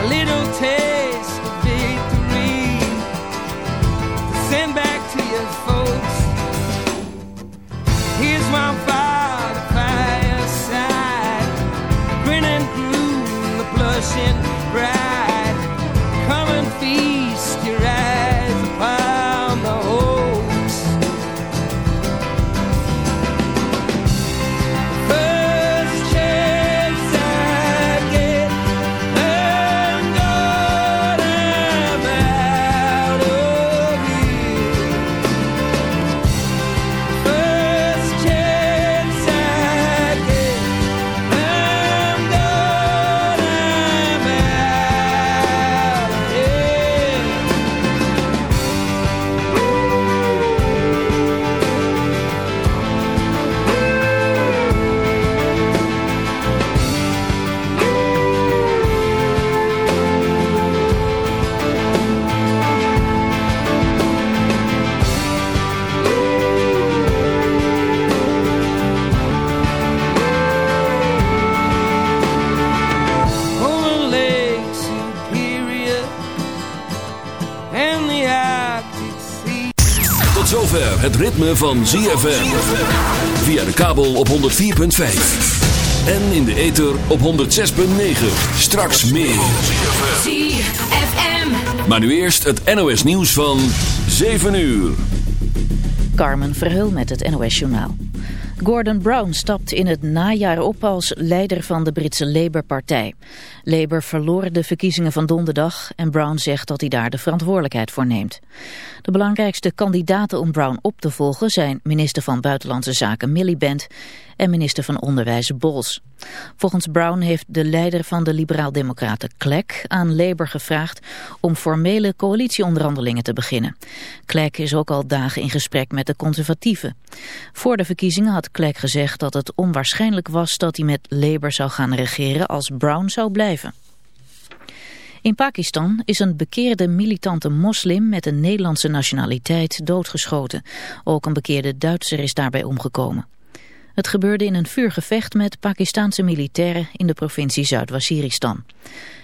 a little taste van ZFM. Via de kabel op 104.5. En in de ether op 106.9. Straks meer. ZFM. Maar nu eerst het NOS nieuws van 7 uur. Carmen Verheul met het NOS Journaal. Gordon Brown stapt in het najaar op als leider van de Britse Labour-partij. Labour verloor de verkiezingen van donderdag en Brown zegt dat hij daar de verantwoordelijkheid voor neemt. De belangrijkste kandidaten om Brown op te volgen zijn minister van Buitenlandse Zaken Miliband en minister van Onderwijs Bols. Volgens Brown heeft de leider van de liberaal-democraten Clegg aan Labour gevraagd om formele coalitieonderhandelingen te beginnen. Clegg is ook al dagen in gesprek met de conservatieven. Voor de verkiezingen had Clegg gezegd dat het onwaarschijnlijk was dat hij met Labour zou gaan regeren als Brown zou blijven. In Pakistan is een bekeerde militante moslim met een Nederlandse nationaliteit doodgeschoten. Ook een bekeerde Duitser is daarbij omgekomen. Het gebeurde in een vuurgevecht met Pakistanse militairen in de provincie Zuid-Waziristan.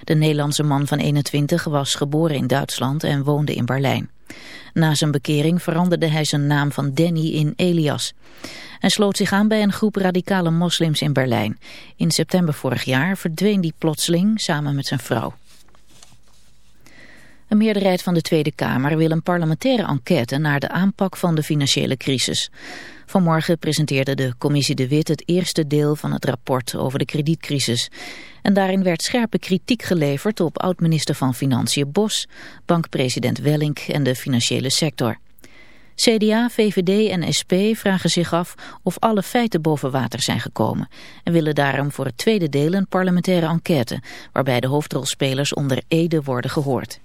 De Nederlandse man van 21 was geboren in Duitsland en woonde in Berlijn. Na zijn bekering veranderde hij zijn naam van Danny in Elias. Hij sloot zich aan bij een groep radicale moslims in Berlijn. In september vorig jaar verdween die plotseling samen met zijn vrouw. Een meerderheid van de Tweede Kamer wil een parlementaire enquête naar de aanpak van de financiële crisis. Vanmorgen presenteerde de commissie De Wit het eerste deel van het rapport over de kredietcrisis. En daarin werd scherpe kritiek geleverd op oud-minister van Financiën Bos, bankpresident Wellink en de financiële sector. CDA, VVD en SP vragen zich af of alle feiten boven water zijn gekomen en willen daarom voor het tweede deel een parlementaire enquête waarbij de hoofdrolspelers onder Ede worden gehoord.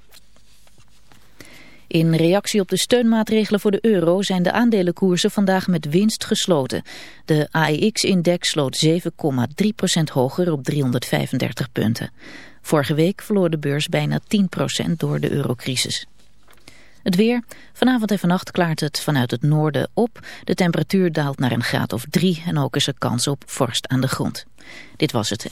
In reactie op de steunmaatregelen voor de euro zijn de aandelenkoersen vandaag met winst gesloten. De AEX-index sloot 7,3% hoger op 335 punten. Vorige week verloor de beurs bijna 10% door de eurocrisis. Het weer. Vanavond en vannacht klaart het vanuit het noorden op. De temperatuur daalt naar een graad of drie en ook is er kans op vorst aan de grond. Dit was het.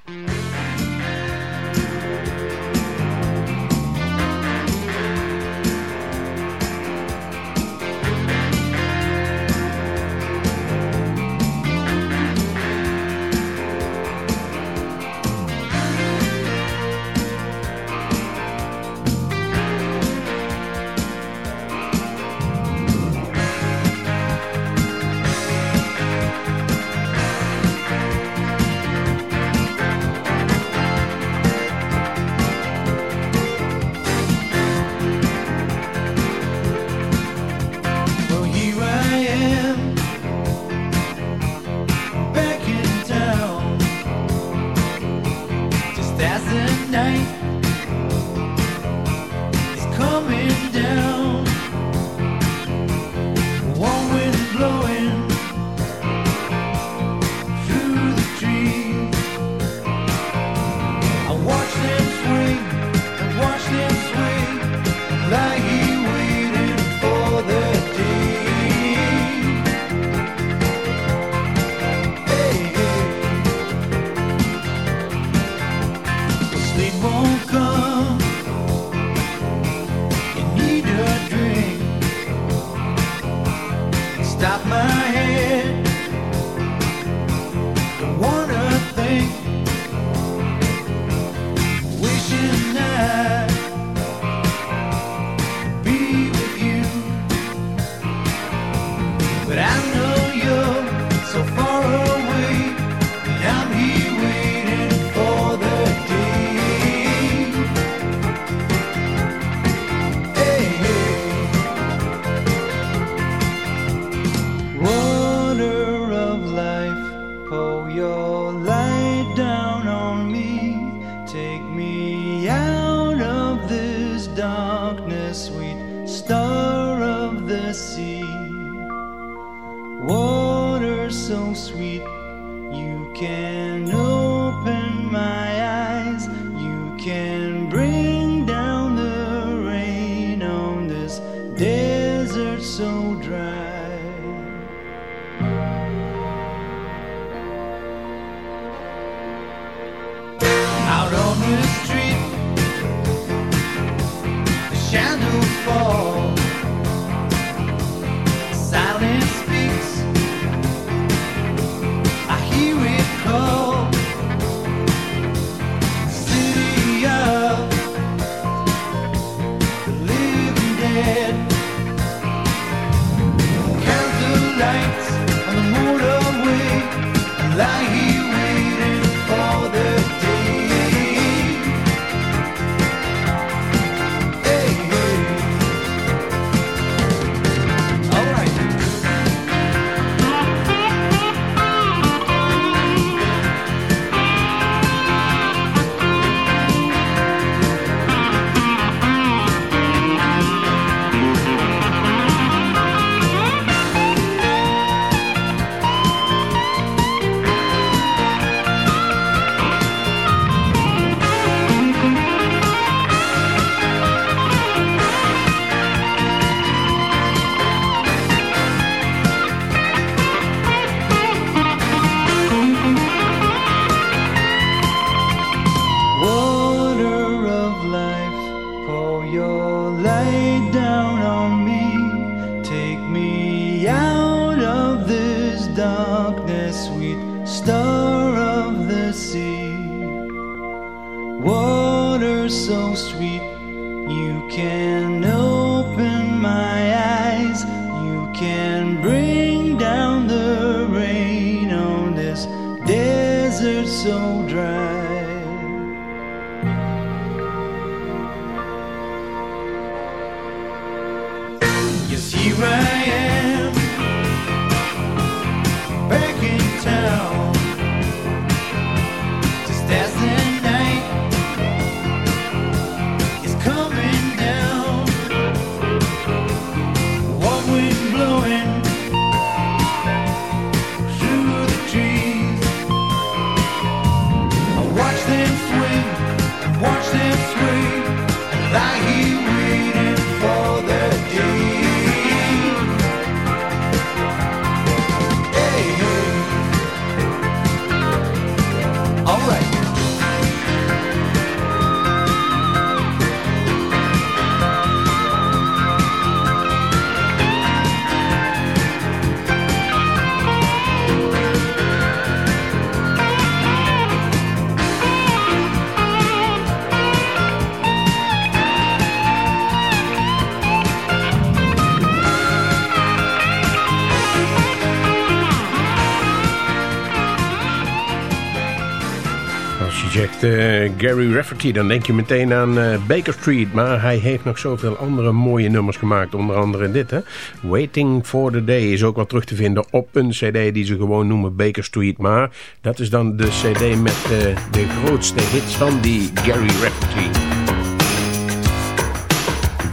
Gary Rafferty, dan denk je meteen aan uh, Baker Street. Maar hij heeft nog zoveel andere mooie nummers gemaakt. Onder andere dit, hè. Waiting for the Day is ook wel terug te vinden op een cd die ze gewoon noemen Baker Street. Maar dat is dan de cd met uh, de grootste hits van die Gary Rafferty.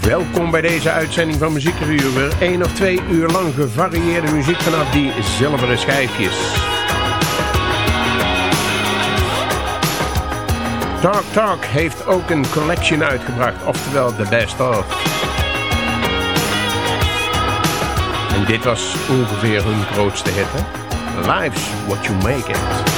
Welkom bij deze uitzending van Muziekrevue. Weer één of twee uur lang gevarieerde muziek vanaf die zilveren schijfjes. Talk Talk heeft ook een collection uitgebracht, oftewel The Best Of. En dit was ongeveer hun grootste hit, hè? Life's What You Make It.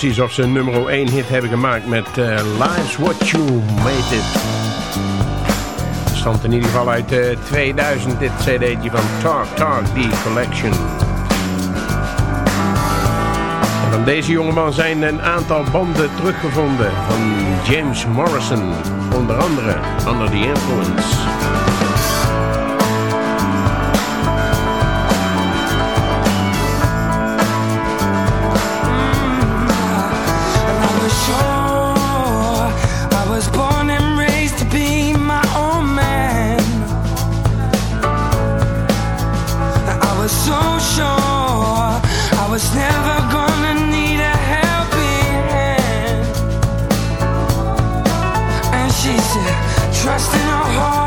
Precies of ze een nummer 1 hit hebben gemaakt met uh, Life's What You Made It. Stamt in ieder geval uit uh, eh, 2000, dit cd'tje van Talk Talk, The Collection. En van deze jongeman zijn een aantal banden teruggevonden van James Morrison. Onder andere Under the Influence. trust in our heart.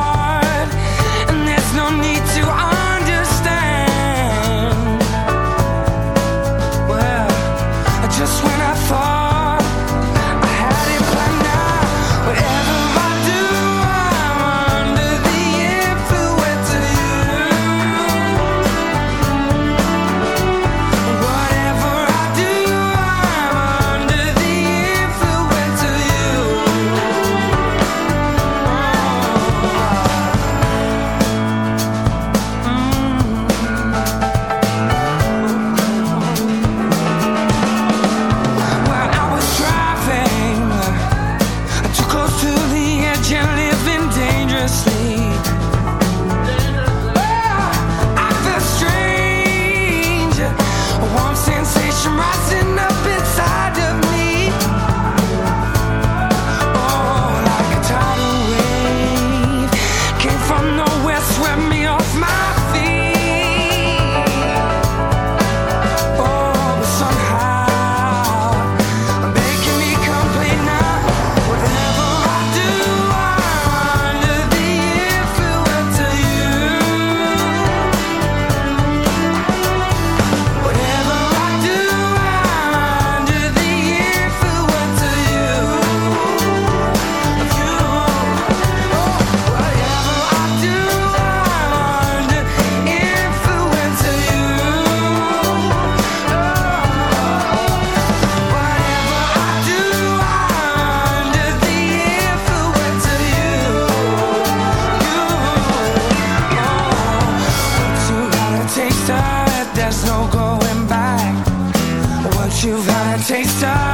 taste of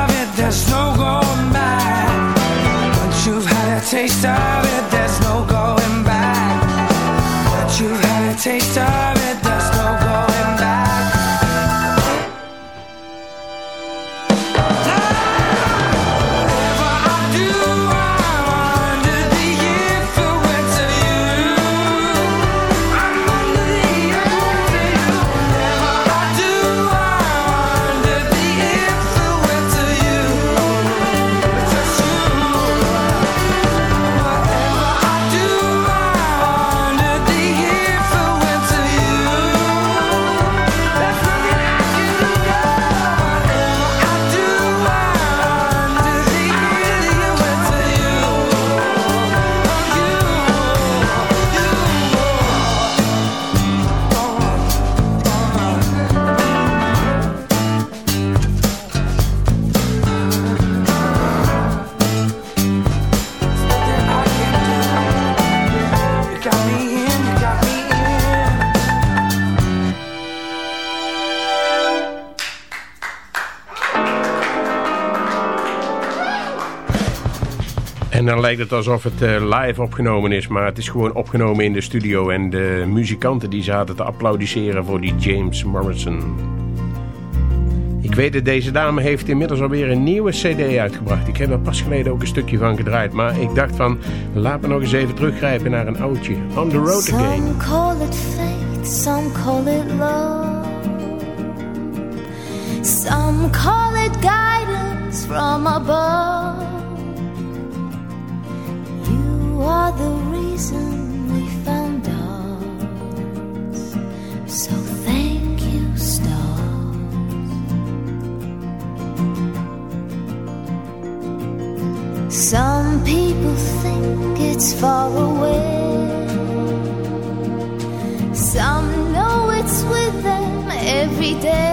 dan lijkt het alsof het eh, live opgenomen is, maar het is gewoon opgenomen in de studio. En de muzikanten die zaten te applaudisseren voor die James Morrison. Ik weet dat deze dame heeft inmiddels alweer een nieuwe cd uitgebracht. Ik heb er pas geleden ook een stukje van gedraaid. Maar ik dacht van, laten we nog eens even teruggrijpen naar een oudje. On the road again. Some call it fate, some call it love. Some call it guidance from above. Some people think it's far away. Some know it's with them every day.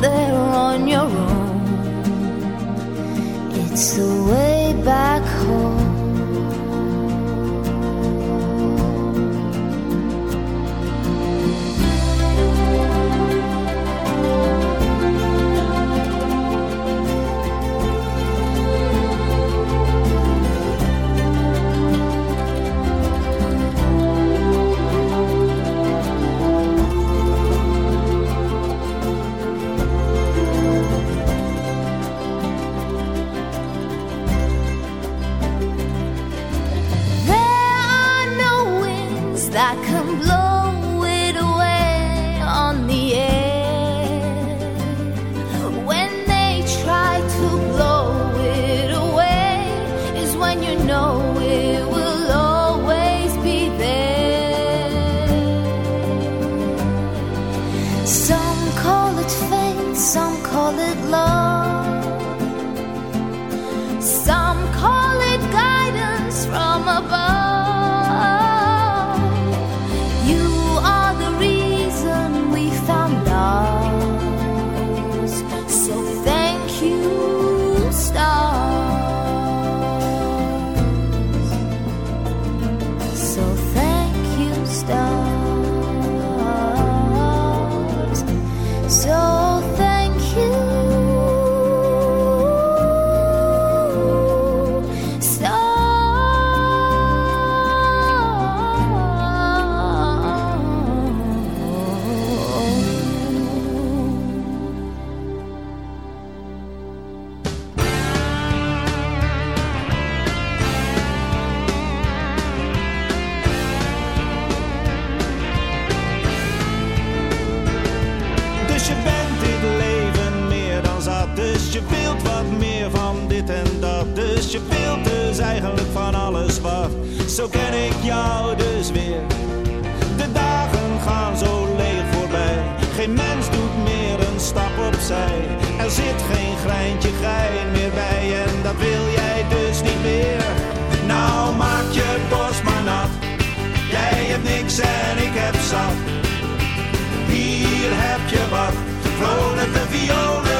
there on your own. It's the way. that can blow? zo ken ik jou dus weer. De dagen gaan zo leeg voorbij. Geen mens doet meer een stap opzij. Er zit geen greintje gein meer bij. En dat wil jij dus niet meer. Nou maak je borst maar nat. Jij hebt niks en ik heb zacht. Hier heb je wat. Vrolijke violen.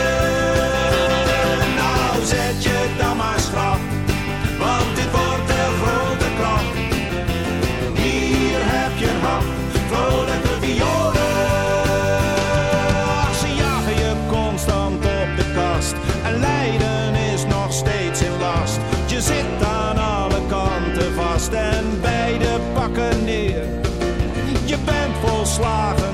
Nou zet je en beide pakken neer. Je bent volslagen.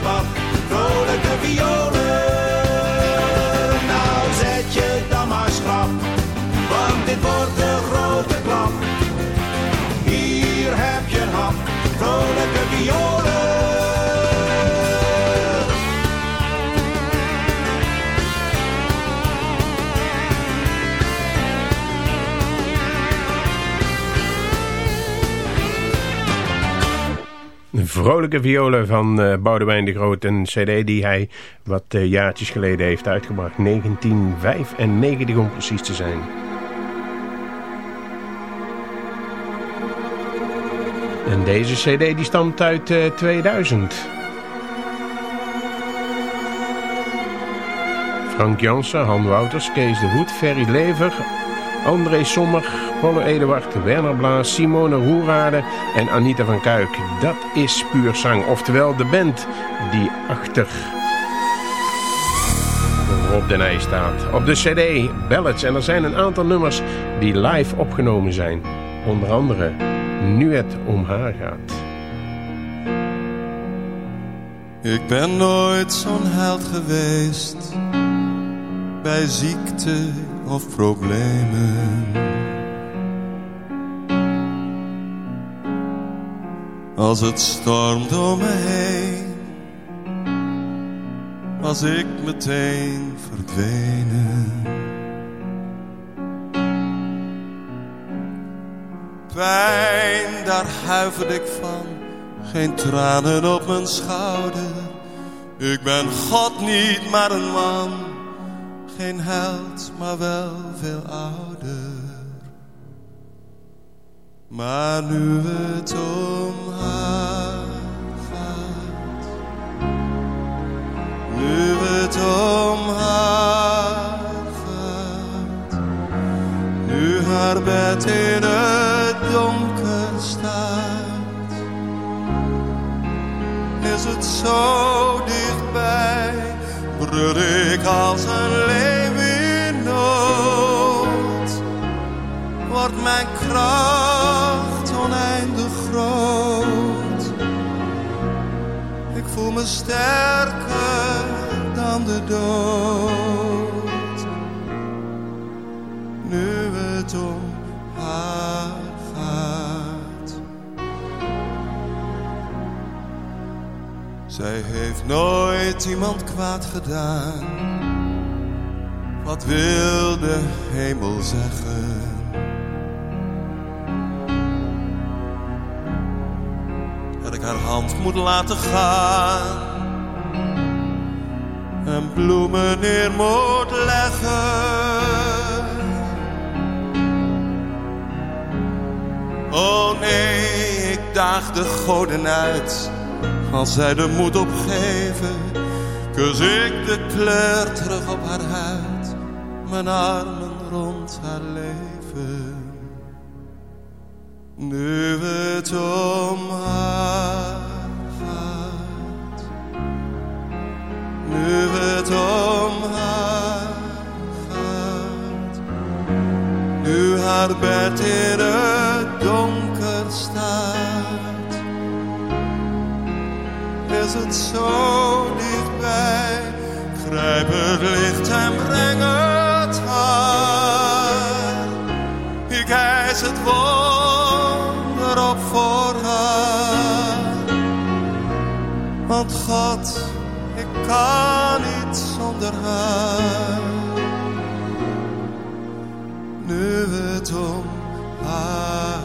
about vrolijke violen van uh, Boudewijn de Groot. Een cd die hij wat eh, jaartjes geleden heeft uitgebracht. 1995 om precies te zijn. En deze cd die stamt uit eh, 2000. Frank Janssen, Han Wouters, Kees de Hoed, Ferry Lever, André Sommer, Paul Eduard, Werner Blaas, Simone Roerade en Anita van Kuik. Dat is puur zang, oftewel de band die achter Rob de Nij staat. Op de cd Ballads en er zijn een aantal nummers die live opgenomen zijn. Onder andere Nu het om haar gaat. Ik ben nooit zo'n held geweest bij ziekte of problemen. Als het stormt om me heen, was ik meteen verdwenen. Pijn, daar huiverde ik van, geen tranen op mijn schouder. Ik ben God niet, maar een man geen held, maar wel veel ouder. Maar nu het om haar sterker dan de dood. Nu het om haar gaat. Zij heeft nooit iemand kwaad gedaan. Wat wil de hemel zeggen? Moet laten gaan. En bloemen neer moet leggen. Oh nee, ik daag de goden uit als zij de moed opgeven, kus ik de kleur terug op haar huid, mijn armen God, ik kan niet zonder haar. Nu het om haar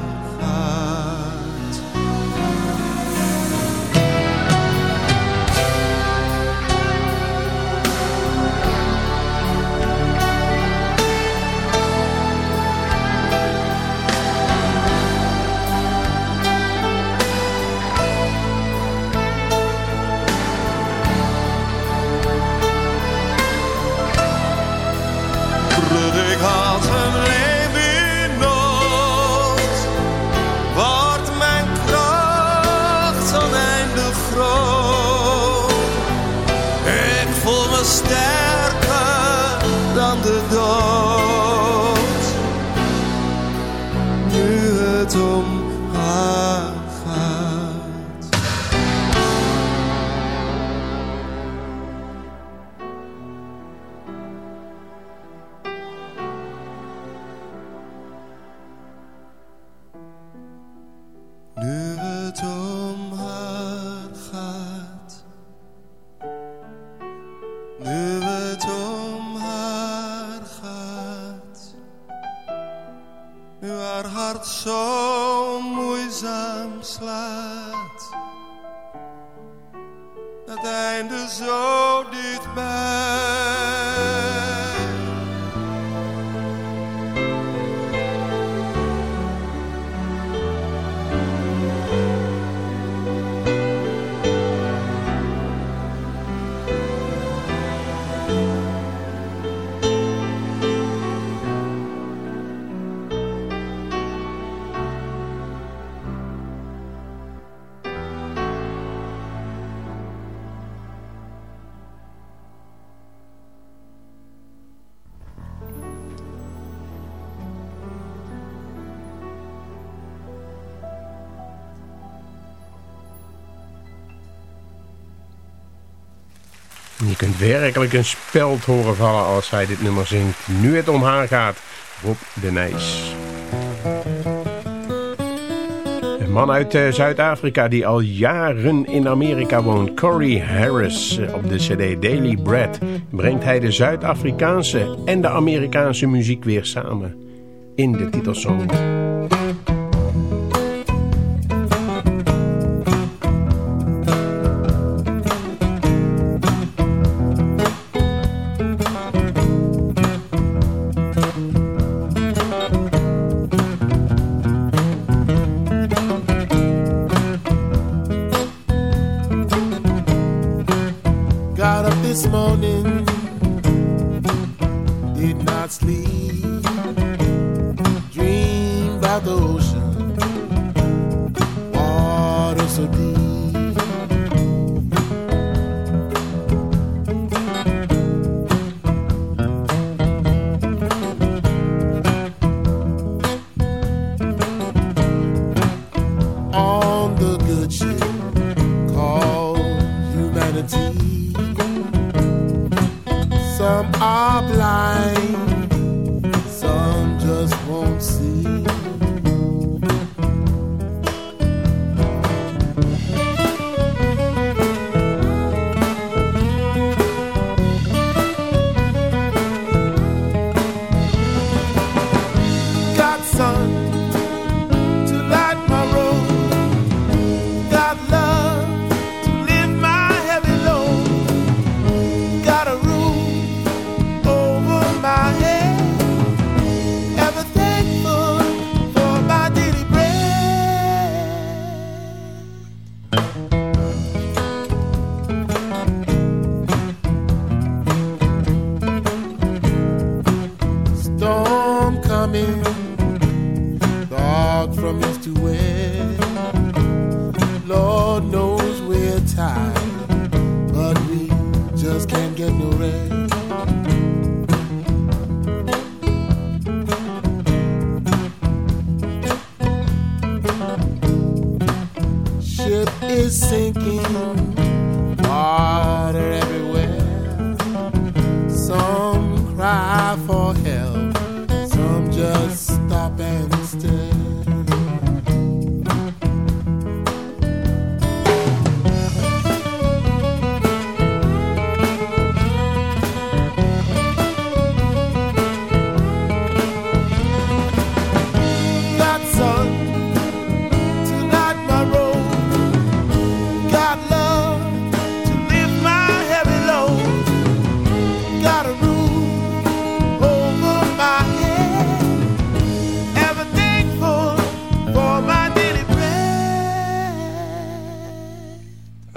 Je kunt werkelijk een speld horen vallen als zij dit nummer zingt. Nu het om haar gaat, Rob de Nijs. Een man uit eh, Zuid-Afrika die al jaren in Amerika woont, Corey Harris. Eh, op de cd Daily Bread brengt hij de Zuid-Afrikaanse en de Amerikaanse muziek weer samen. In de titelsong.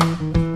Mm-hmm.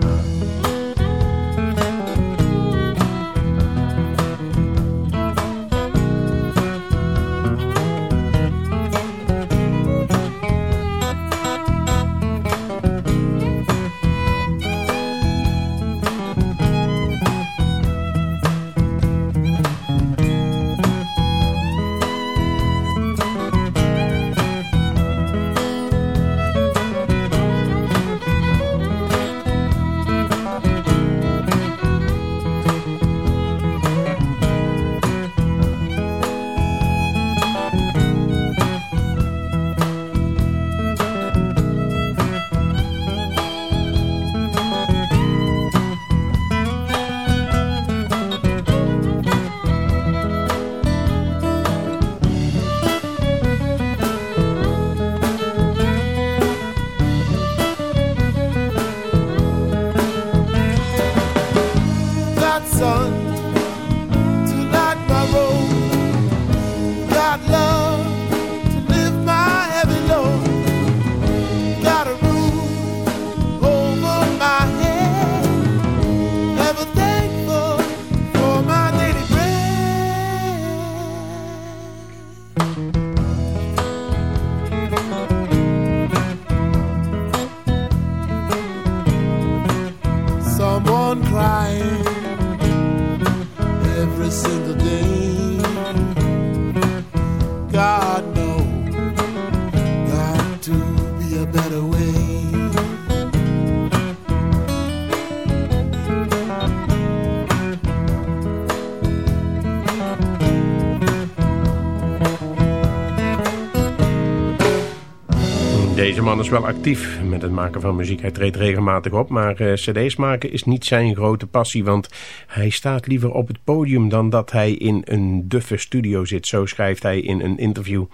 Deze man is wel actief met het maken van muziek. Hij treedt regelmatig op, maar uh, cd's maken is niet zijn grote passie. Want hij staat liever op het podium dan dat hij in een duffe studio zit. Zo schrijft hij in een interview.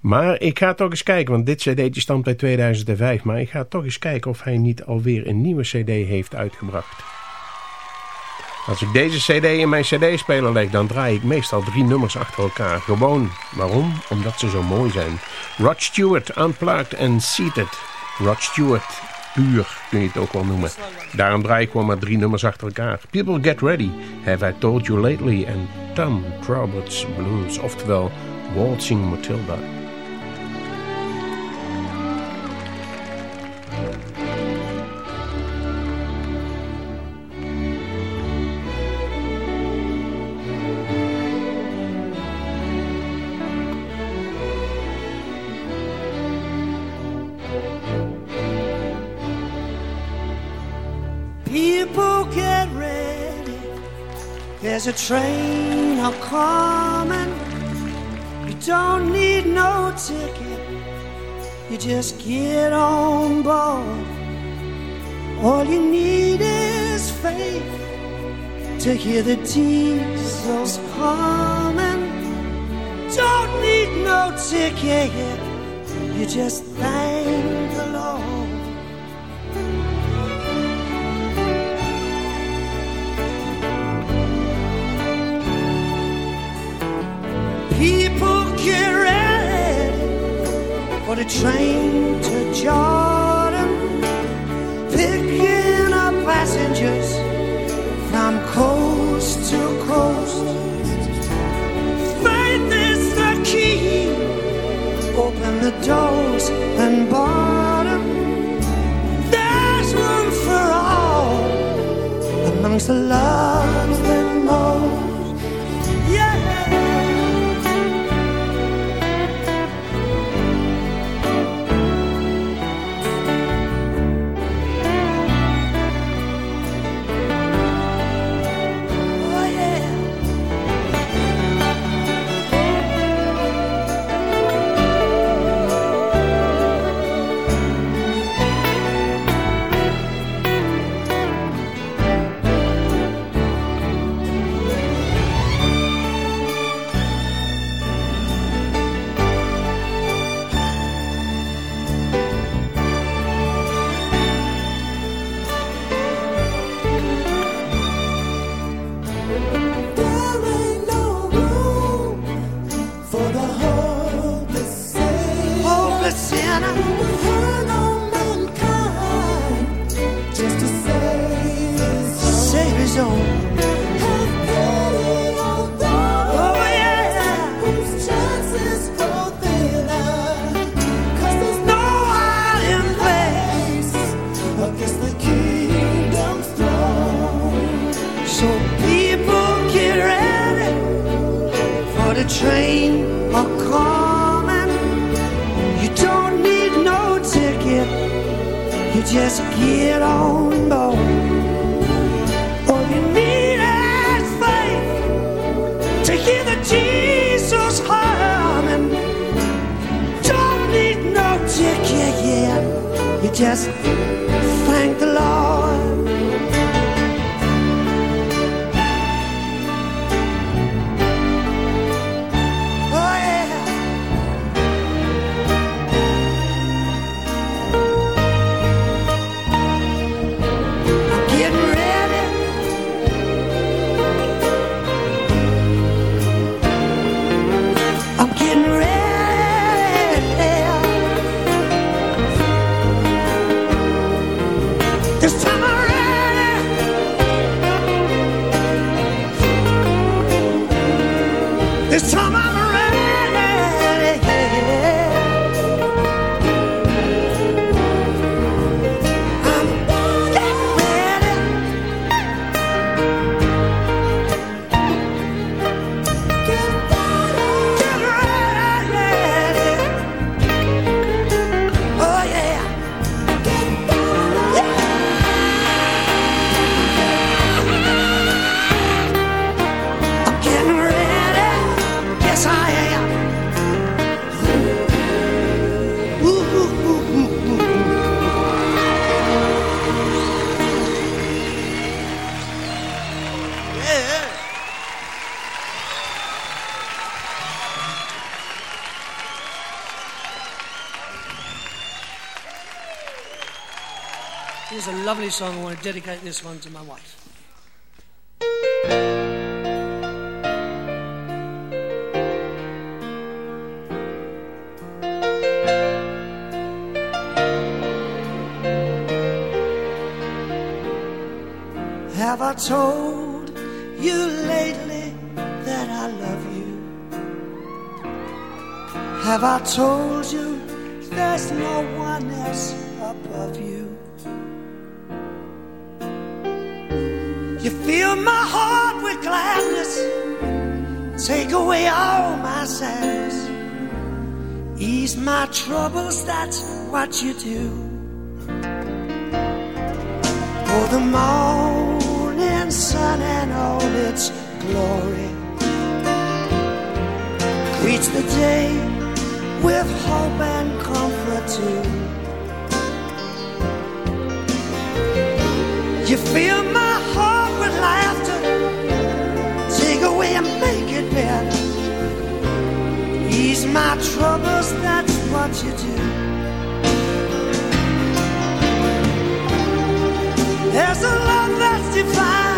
Maar ik ga toch eens kijken, want dit cd'tje stamt bij 2005. Maar ik ga toch eens kijken of hij niet alweer een nieuwe cd heeft uitgebracht. Als ik deze cd in mijn cd-speler leg, dan draai ik meestal drie nummers achter elkaar. Gewoon. Waarom? Omdat ze zo mooi zijn. Rod Stewart, Unplugged en Seated. Rod Stewart, puur kun je het ook wel noemen. Daarom draai ik gewoon maar drie nummers achter elkaar. People Get Ready, Have I Told You Lately en Tom Roberts Blues. Oftewel Waltzing Matilda. There's a train a coming. You don't need no ticket. You just get on board. All you need is faith to hear the diesels coming. Don't need no ticket. You just thank People get ready for the train to Jordan, picking up passengers from coast to coast. Faith is the key. Open the doors and bottom. There's room for all amongst the loves just get on board. You just lovely song. I want to dedicate this one to my wife. Have I told you lately that I love you? Have I told you there's no one else fill my heart with gladness, take away all my sadness, ease my troubles, that's what you do. For the morning sun and all its glory. Greets the day with hope and comfort too. You fill my heart my troubles, that's what you do. There's a love that's divine,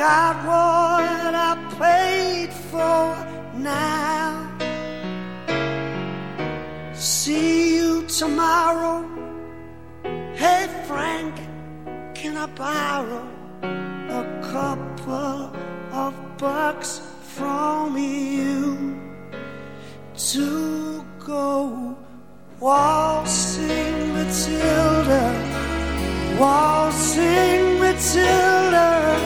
Got what I paid for now. See you tomorrow. Hey Frank, can I borrow a couple of bucks from you to go Waltzing Matilda, waltzing Matilda,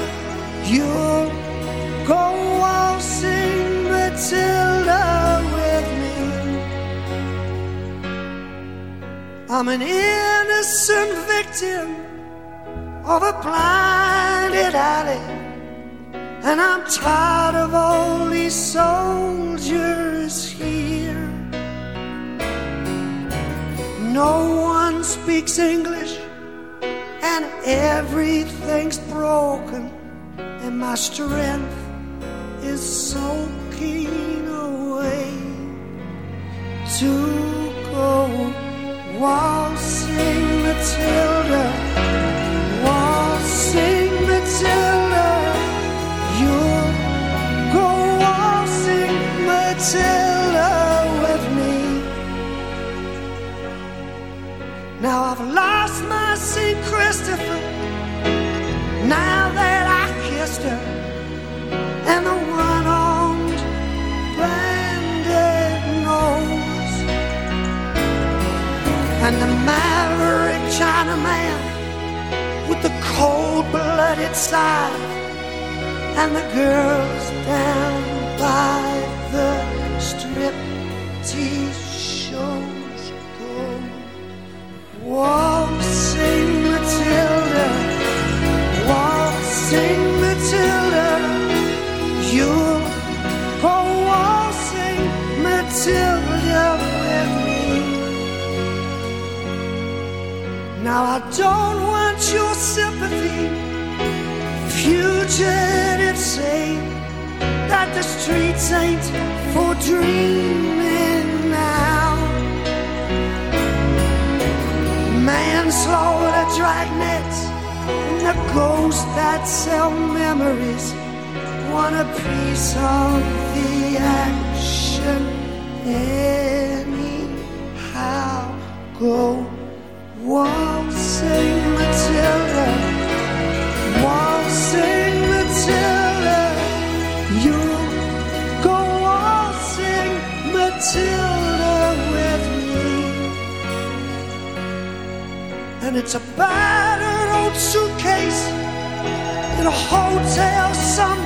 I'm an innocent victim of a blinded alley, and I'm tired of all these soldiers here. No one speaks English, and everything's broken, and my strength is soaking away to go waltzing Matilda, waltzing Matilda, you'll go waltzing Matilda with me. Now I've lost my St. Christopher. Now that I kissed her, cold-blooded side, and the girls down by the strip tease shows go. Waltzing Matilda, waltzing Matilda, you'll go waltzing Matilda with me. Now I don't want your sympathy, fugitives say that the streets ain't for dreaming now. Manslaughter, dragnets, and the ghosts that sell memories want a piece of the action anyhow. Go waltzing it's a battered old suitcase in a hotel someplace,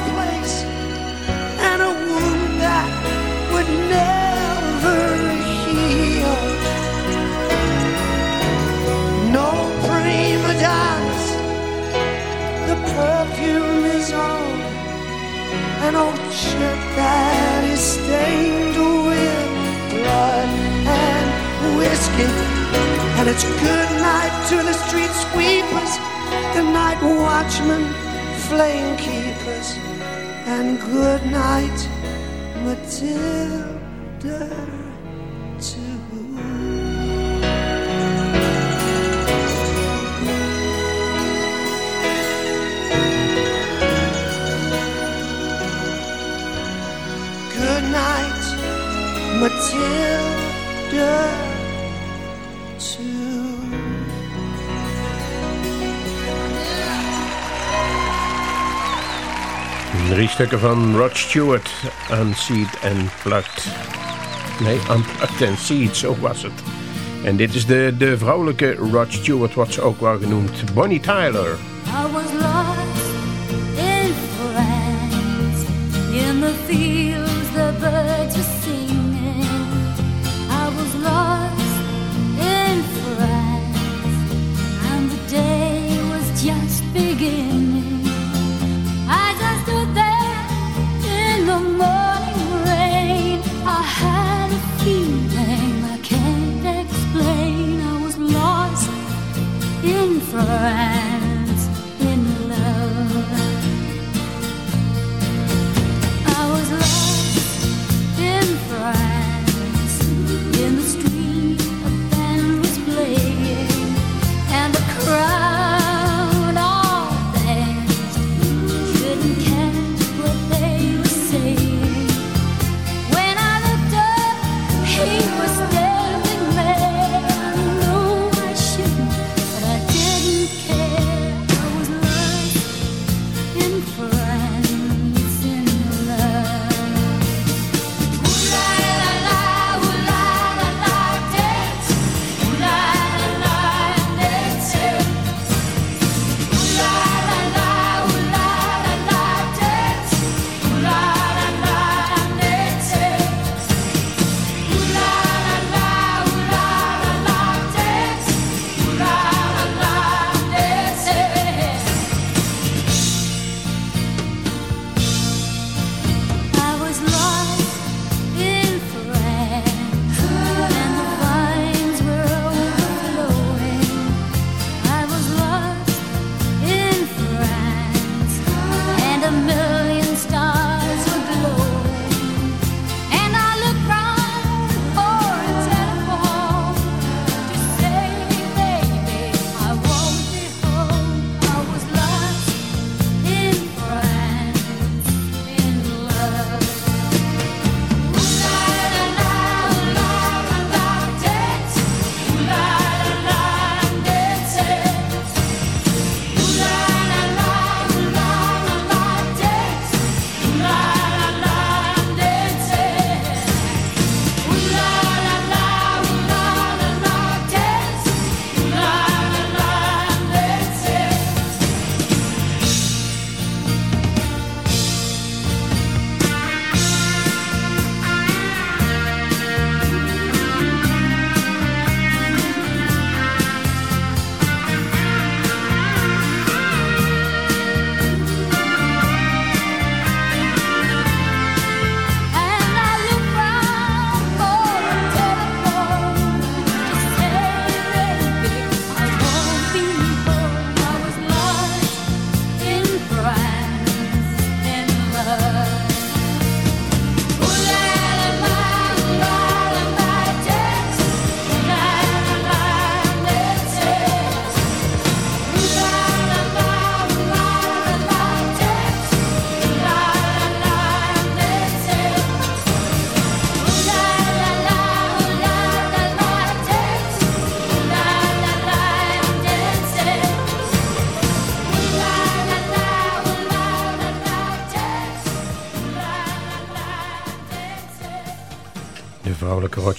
an old shirt that is stained with blood and whiskey. And it's good night to the street sweepers, the night watchmen, flame keepers, and good night, Matilda, Matilda, too. Drie stukken van Rod Stewart, Unseed and Plucked. Nee, Unplugged and Seed, zo was het. En dit is de, de vrouwelijke Rod Stewart, wordt ze ook wel genoemd. Bonnie Tyler. I was lost in France, in the fields the birds beginning. I just stood there in the morning rain. I had a feeling I can't explain. I was lost in France,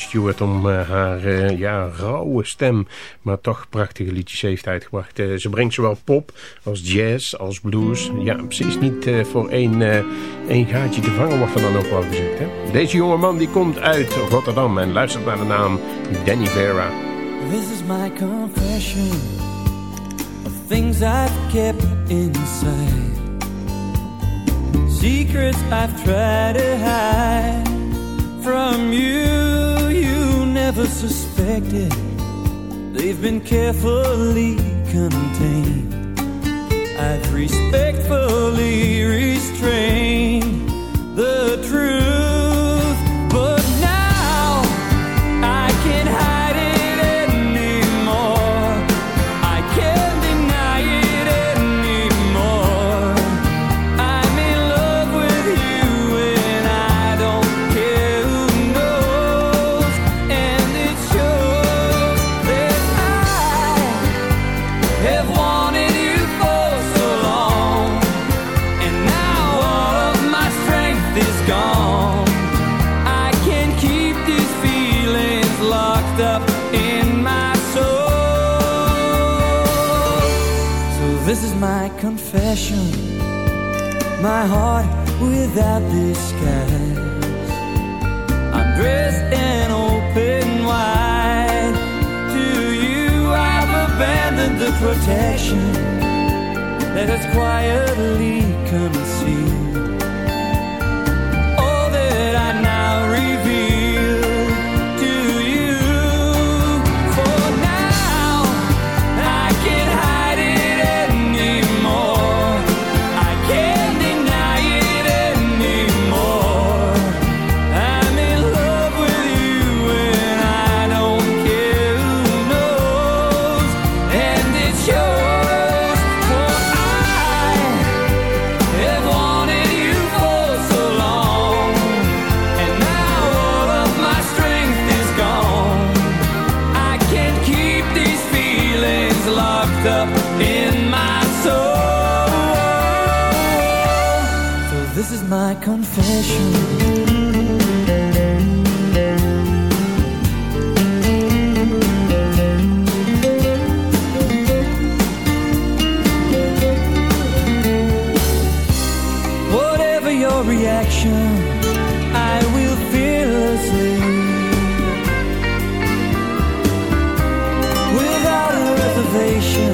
Stewart om eh, haar uh, ja, rauwe stem, maar toch prachtige liedjes heeft uitgebracht. Uh, ze brengt zowel pop als jazz als blues. Ja, precies niet voor één, één gaatje te vangen, wordt er dan ook wel gezegd. Deze jonge man die komt uit Rotterdam en luistert naar de naam Danny Vera. This is my confession of things inside. Secrets I've tried to hide from you never suspected. They've been carefully contained. I've respectfully restrained protection that has quietly concealed. confession. reaction I will fearlessly Without a reservation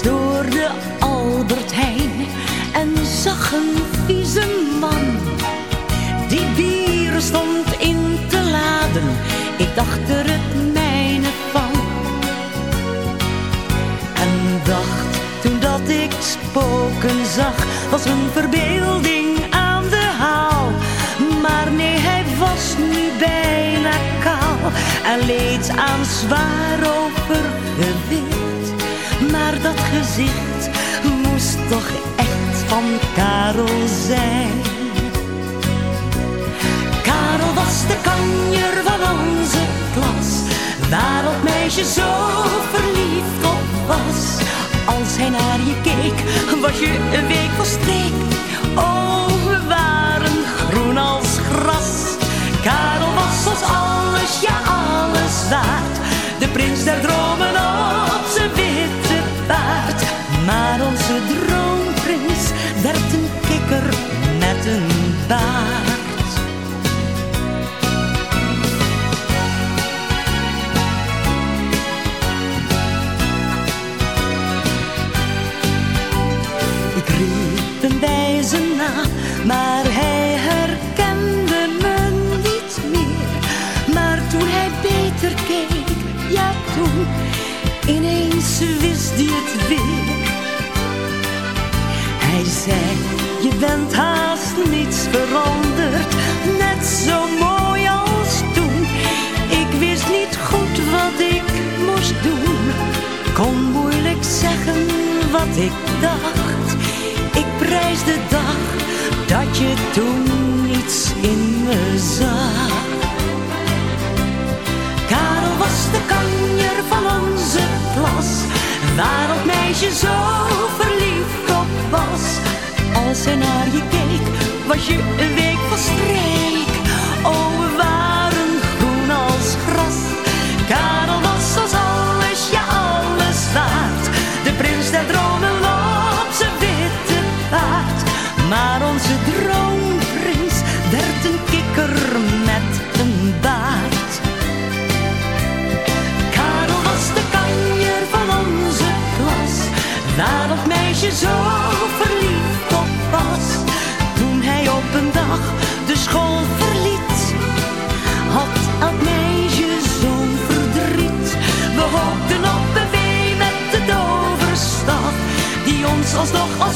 door de Albert Heijn en zag een vieze man. Die bieren stond in te laden, ik dacht er het mijne van. En dacht toen dat ik spoken zag, was een verbeelding aan de haal. Maar nee, hij was nu bijna kaal en leed aan zwaar overgewicht maar dat gezicht moest toch echt van Karel zijn. Karel was de kanjer van onze klas, waar dat meisje zo verliefd op was. Als hij naar je keek, was je een week van streek. Oh, we waren groen als gras. Karel was ons alles, ja alles waard. De prins der dromen maar onze droomprins werd een kikker met een baard. Ik riep een wijze na, maar hij herkende me niet meer. Maar toen hij beter keek, ja toen, ineens wist hij het weer zei, je bent haast niets veranderd, net zo mooi als toen. Ik wist niet goed wat ik moest doen, kon moeilijk zeggen wat ik dacht. Ik prijs de dag dat je toen iets in me zag. Karel was de kanjer van onze klas, waar het meisje zo verliefd Als hij naar je keek, was je een week van streek. Oh, we waren groen als gras. Karel was als alles, ja alles waard. De prins der dromen op zijn witte paard. Maar onze droomprins werd een kikker met een baard. Karel was de kanjer van onze klas, waar dat meisje zo alsnog als